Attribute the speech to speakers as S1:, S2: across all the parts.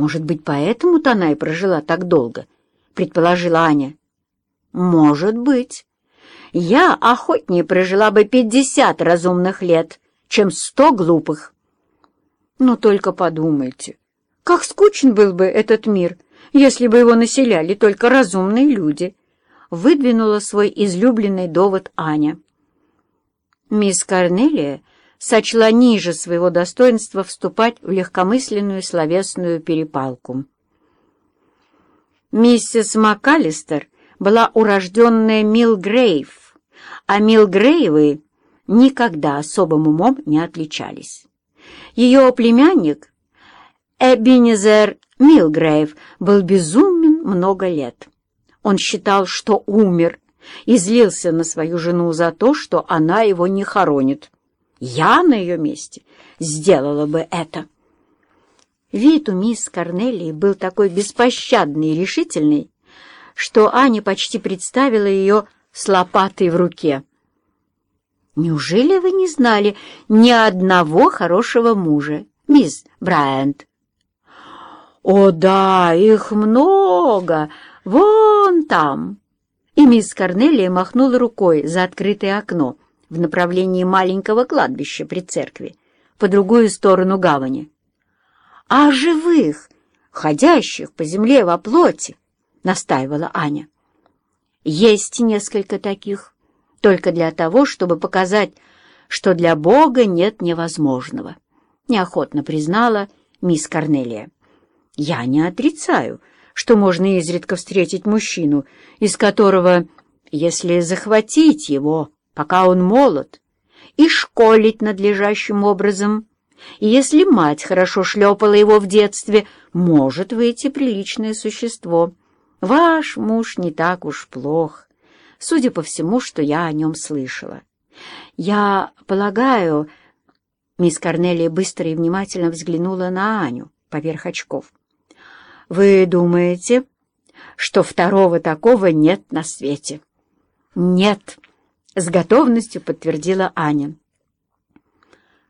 S1: Может быть, поэтому-то она и прожила так долго, предположила Аня. Может быть. Я охотнее прожила бы пятьдесят разумных лет, чем сто глупых. Но только подумайте, как скучен был бы этот мир, если бы его населяли только разумные люди, выдвинула свой излюбленный довод Аня. Мисс Корнелия сочла ниже своего достоинства вступать в легкомысленную словесную перепалку. Миссис МакАлистер была урожденная Милгрейв, а Милгрейвы никогда особым умом не отличались. Ее племянник Эбинезер Милгрейв был безумен много лет. Он считал, что умер, и злился на свою жену за то, что она его не хоронит. Я на ее месте сделала бы это. Вид у мисс Корнелии был такой беспощадный и решительный, что Аня почти представила ее с лопатой в руке. «Неужели вы не знали ни одного хорошего мужа, мисс Брайант?» «О да, их много! Вон там!» И мисс Корнелия махнула рукой за открытое окно в направлении маленького кладбища при церкви, по другую сторону гавани. «А живых, ходящих по земле во плоти!» — настаивала Аня. «Есть несколько таких, только для того, чтобы показать, что для Бога нет невозможного», — неохотно признала мисс Корнелия. «Я не отрицаю, что можно изредка встретить мужчину, из которого, если захватить его, пока он молод, и школить надлежащим образом, и если мать хорошо шлепала его в детстве, может выйти приличное существо. Ваш муж не так уж плох, судя по всему, что я о нем слышала. Я полагаю... Мисс Корнелия быстро и внимательно взглянула на Аню поверх очков. «Вы думаете, что второго такого нет на свете?» «Нет», — с готовностью подтвердила Аня.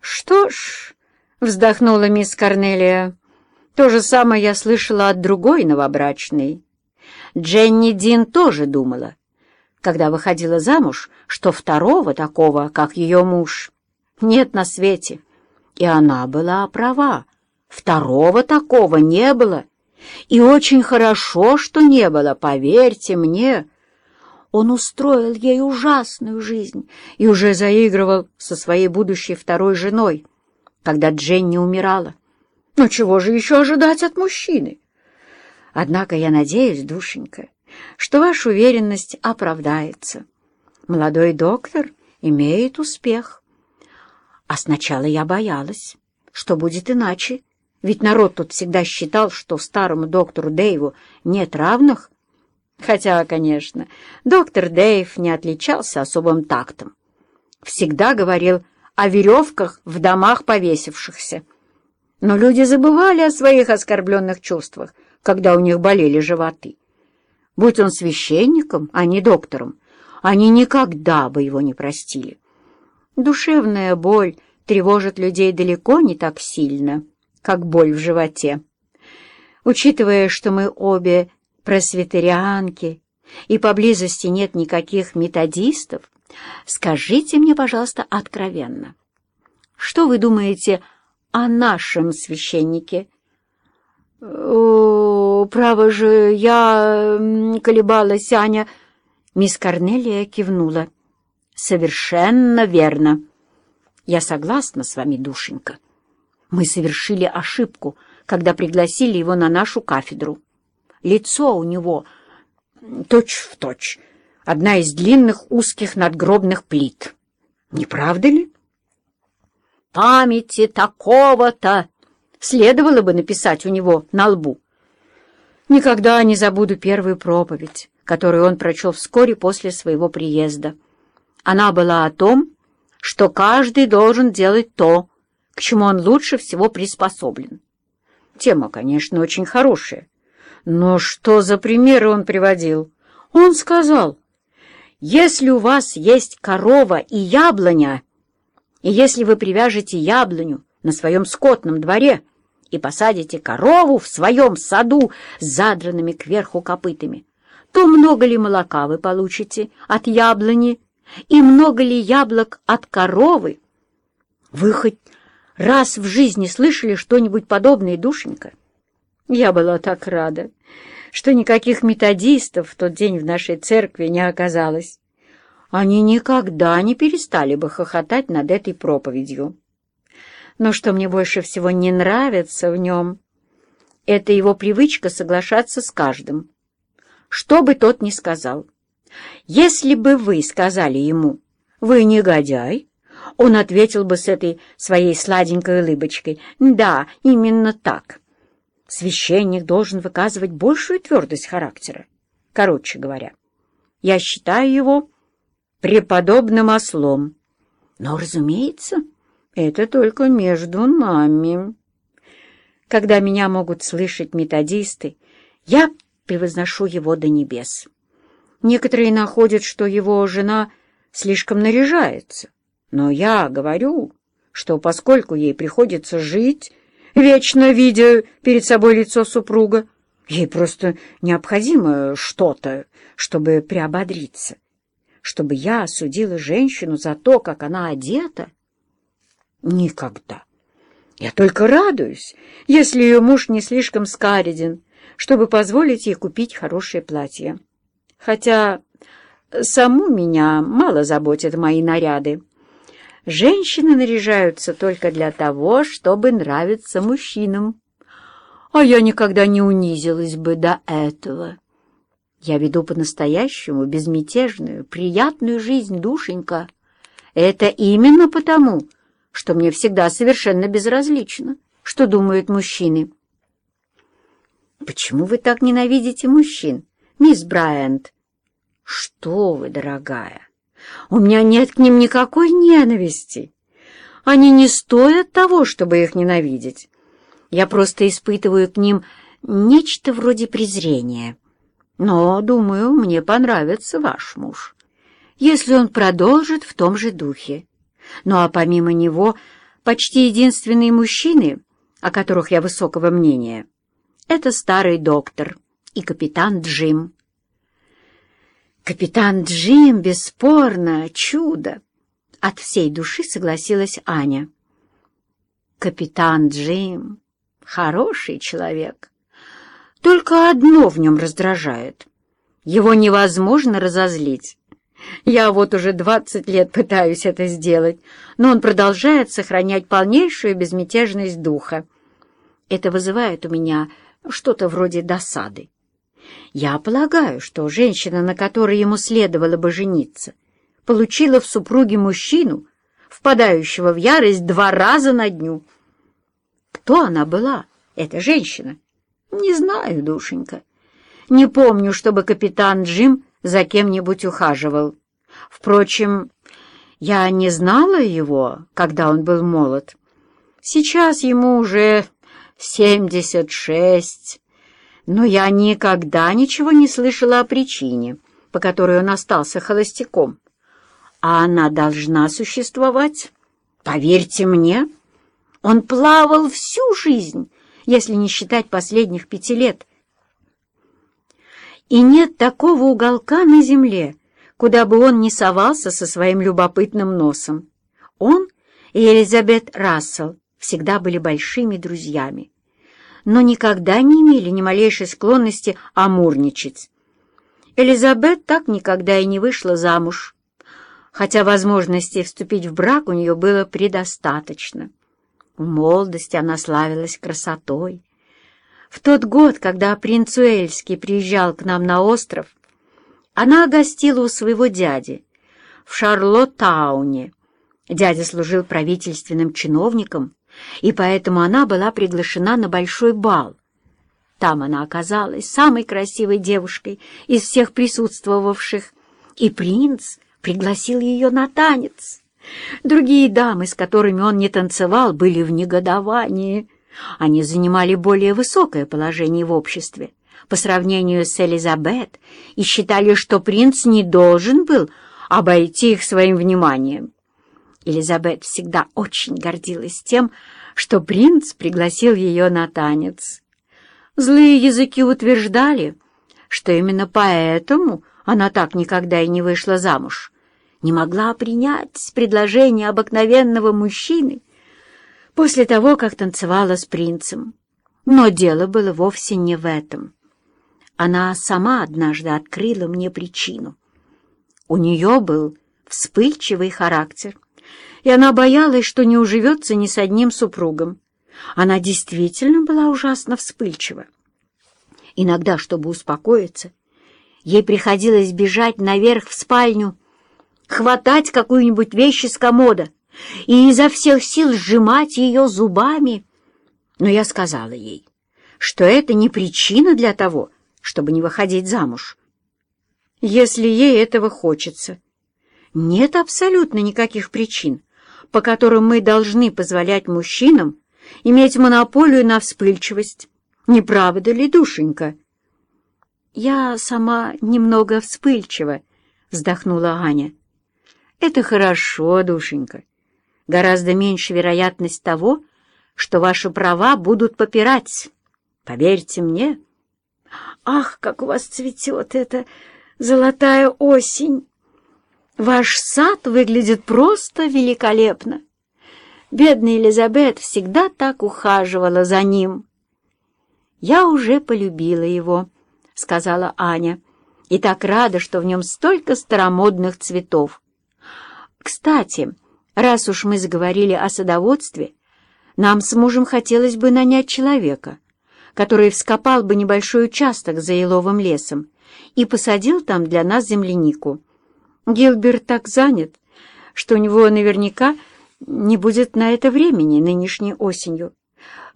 S1: «Что ж», — вздохнула мисс Корнелия, — «то же самое я слышала от другой новобрачной. Дженни Дин тоже думала, когда выходила замуж, что второго такого, как ее муж, нет на свете. И она была права. Второго такого не было. И очень хорошо, что не было, поверьте мне. Он устроил ей ужасную жизнь и уже заигрывал со своей будущей второй женой, когда Дженни умирала. Но чего же еще ожидать от мужчины? Однако я надеюсь, душенька, что ваша уверенность оправдается. Молодой доктор имеет успех. А сначала я боялась, что будет иначе, ведь народ тут всегда считал, что старому доктору Дэйву нет равных. Хотя, конечно, доктор Дэйв не отличался особым тактом. Всегда говорил о веревках в домах повесившихся. Но люди забывали о своих оскорбленных чувствах, когда у них болели животы. Будь он священником, а не доктором, они никогда бы его не простили. Душевная боль тревожит людей далеко не так сильно, как боль в животе. Учитывая, что мы обе просветерианки и поблизости нет никаких методистов, скажите мне, пожалуйста, откровенно, что вы думаете о нашем священнике? «О, право же, я...» — колебалась Аня. Мисс Корнелия кивнула. «Совершенно верно. Я согласна с вами, душенька. Мы совершили ошибку, когда пригласили его на нашу кафедру. Лицо у него точь-в-точь, точь, одна из длинных узких надгробных плит. Не правда ли? «Памяти такого-то!» следовало бы написать у него на лбу. Никогда не забуду первую проповедь, которую он прочел вскоре после своего приезда. Она была о том, что каждый должен делать то, к чему он лучше всего приспособлен. Тема, конечно, очень хорошая, но что за примеры он приводил? Он сказал, если у вас есть корова и яблоня, и если вы привяжете яблоню на своем скотном дворе, и посадите корову в своем саду с задранными кверху копытами, то много ли молока вы получите от яблони и много ли яблок от коровы? Вы хоть раз в жизни слышали что-нибудь подобное, душенька? Я была так рада, что никаких методистов в тот день в нашей церкви не оказалось. Они никогда не перестали бы хохотать над этой проповедью. Но что мне больше всего не нравится в нем, это его привычка соглашаться с каждым. Что бы тот ни сказал. Если бы вы сказали ему «Вы негодяй», он ответил бы с этой своей сладенькой улыбочкой «Да, именно так». Священник должен выказывать большую твердость характера. Короче говоря, я считаю его преподобным ослом. Но, разумеется, это только между нами. Когда меня могут слышать методисты, я превозношу его до небес. Некоторые находят, что его жена слишком наряжается, но я говорю, что поскольку ей приходится жить, вечно видя перед собой лицо супруга, ей просто необходимо что-то, чтобы приободриться. Чтобы я осудила женщину за то, как она одета — Никогда. Я только радуюсь, если ее муж не слишком скареден, чтобы позволить ей купить хорошее платье. Хотя саму меня мало заботят мои наряды. Женщины наряжаются только для того, чтобы нравиться мужчинам. А я никогда не унизилась бы до этого. Я веду по-настоящему безмятежную, приятную жизнь, душенька. Это именно потому, что мне всегда совершенно безразлично, что думают мужчины. «Почему вы так ненавидите мужчин, мисс Брайант?» «Что вы, дорогая, у меня нет к ним никакой ненависти. Они не стоят того, чтобы их ненавидеть. Я просто испытываю к ним нечто вроде презрения. Но, думаю, мне понравится ваш муж, если он продолжит в том же духе. Ну а помимо него, почти единственные мужчины, о которых я высокого мнения, это старый доктор и капитан Джим. Капитан Джим, бесспорно, чудо! От всей души согласилась Аня. Капитан Джим — хороший человек. Только одно в нем раздражает. Его невозможно разозлить. Я вот уже двадцать лет пытаюсь это сделать, но он продолжает сохранять полнейшую безмятежность духа. Это вызывает у меня что-то вроде досады. Я полагаю, что женщина, на которой ему следовало бы жениться, получила в супруге мужчину, впадающего в ярость два раза на дню. Кто она была, эта женщина? Не знаю, душенька. Не помню, чтобы капитан Джим за кем-нибудь ухаживал. Впрочем, я не знала его, когда он был молод. Сейчас ему уже семьдесят шесть, но я никогда ничего не слышала о причине, по которой он остался холостяком. А она должна существовать. Поверьте мне, он плавал всю жизнь, если не считать последних пяти лет — и нет такого уголка на земле, куда бы он не совался со своим любопытным носом. Он и Элизабет Рассел всегда были большими друзьями, но никогда не имели ни малейшей склонности амурничать. Элизабет так никогда и не вышла замуж, хотя возможности вступить в брак у нее было предостаточно. В молодости она славилась красотой, в тот год, когда принц Уэльский приезжал к нам на остров, она гостила у своего дяди в Шарлоттауне. Дядя служил правительственным чиновником, и поэтому она была приглашена на большой бал. Там она оказалась самой красивой девушкой из всех присутствовавших, и принц пригласил ее на танец. Другие дамы, с которыми он не танцевал, были в негодовании — они занимали более высокое положение в обществе по сравнению с Элизабет и считали, что принц не должен был обойти их своим вниманием. Элизабет всегда очень гордилась тем, что принц пригласил ее на танец. Злые языки утверждали, что именно поэтому она так никогда и не вышла замуж, не могла принять предложение обыкновенного мужчины после того, как танцевала с принцем. Но дело было вовсе не в этом. Она сама однажды открыла мне причину. У нее был вспыльчивый характер, и она боялась, что не уживется ни с одним супругом. Она действительно была ужасно вспыльчива. Иногда, чтобы успокоиться, ей приходилось бежать наверх в спальню, хватать какую-нибудь вещь из комода и изо всех сил сжимать ее зубами. Но я сказала ей, что это не причина для того, чтобы не выходить замуж. Если ей этого хочется, нет абсолютно никаких причин, по которым мы должны позволять мужчинам иметь монополию на вспыльчивость. Не правда ли, душенька? Я сама немного вспыльчива, вздохнула Аня. Это хорошо, душенька. Гораздо меньше вероятность того, что ваши права будут попирать. Поверьте мне. Ах, как у вас цветет эта золотая осень! Ваш сад выглядит просто великолепно. Бедная Элизабет всегда так ухаживала за ним. «Я уже полюбила его», — сказала Аня, «и так рада, что в нем столько старомодных цветов. Кстати, раз уж мы заговорили о садоводстве, нам с мужем хотелось бы нанять человека, который вскопал бы небольшой участок за еловым лесом и посадил там для нас землянику. Гилберт так занят, что у него наверняка не будет на это времени нынешней осенью.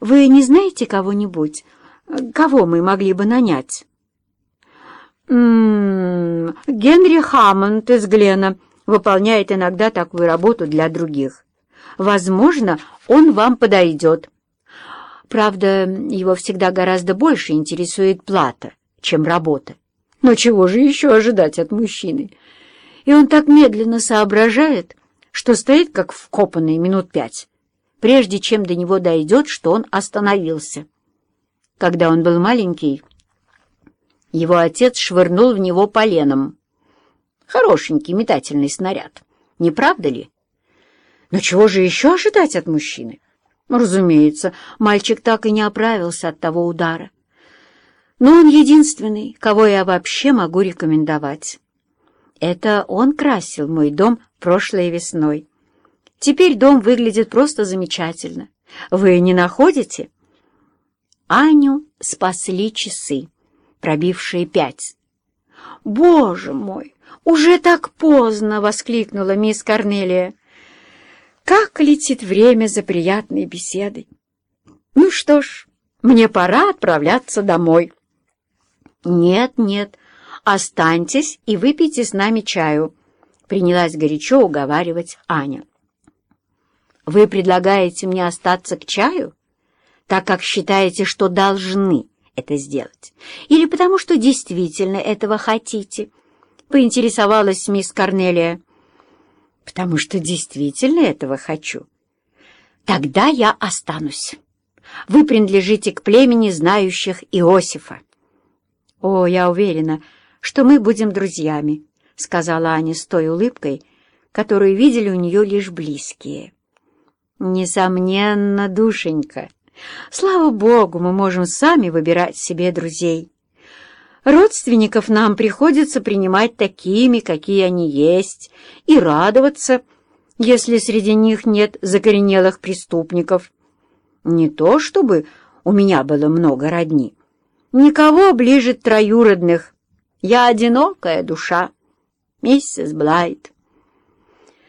S1: Вы не знаете кого-нибудь, кого мы могли бы нанять?» «М -м, Генри Хаммонд из Глена выполняет иногда такую работу для других. Возможно, он вам подойдет. Правда, его всегда гораздо больше интересует плата, чем работа. Но чего же еще ожидать от мужчины?» И он так медленно соображает, что стоит как вкопанный минут пять, прежде чем до него дойдет, что он остановился. Когда он был маленький, его отец швырнул в него поленом. Хорошенький метательный снаряд, не правда ли? Но чего же еще ожидать от мужчины? Разумеется, мальчик так и не оправился от того удара. Но он единственный, кого я вообще могу рекомендовать. Это он красил мой дом прошлой весной. Теперь дом выглядит просто замечательно. Вы не находите? Аню спасли часы, пробившие пять. «Боже мой, уже так поздно!» — воскликнула мисс Корнелия. «Как летит время за приятной беседой! Ну что ж, мне пора отправляться домой». «Нет, нет», «Останьтесь и выпейте с нами чаю», — принялась горячо уговаривать Аня. «Вы предлагаете мне остаться к чаю, так как считаете, что должны это сделать, или потому что действительно этого хотите?» — поинтересовалась мисс Корнелия. «Потому что действительно этого хочу. Тогда я останусь. Вы принадлежите к племени знающих Иосифа». «О, я уверена, — что мы будем друзьями», — сказала Аня с той улыбкой, которую видели у нее лишь близкие. «Несомненно, душенька. Слава Богу, мы можем сами выбирать себе друзей. Родственников нам приходится принимать такими, какие они есть, и радоваться, если среди них нет закоренелых преступников. Не то чтобы у меня было много родни. Никого ближе троюродных, я одинокая душа, миссис Блайт.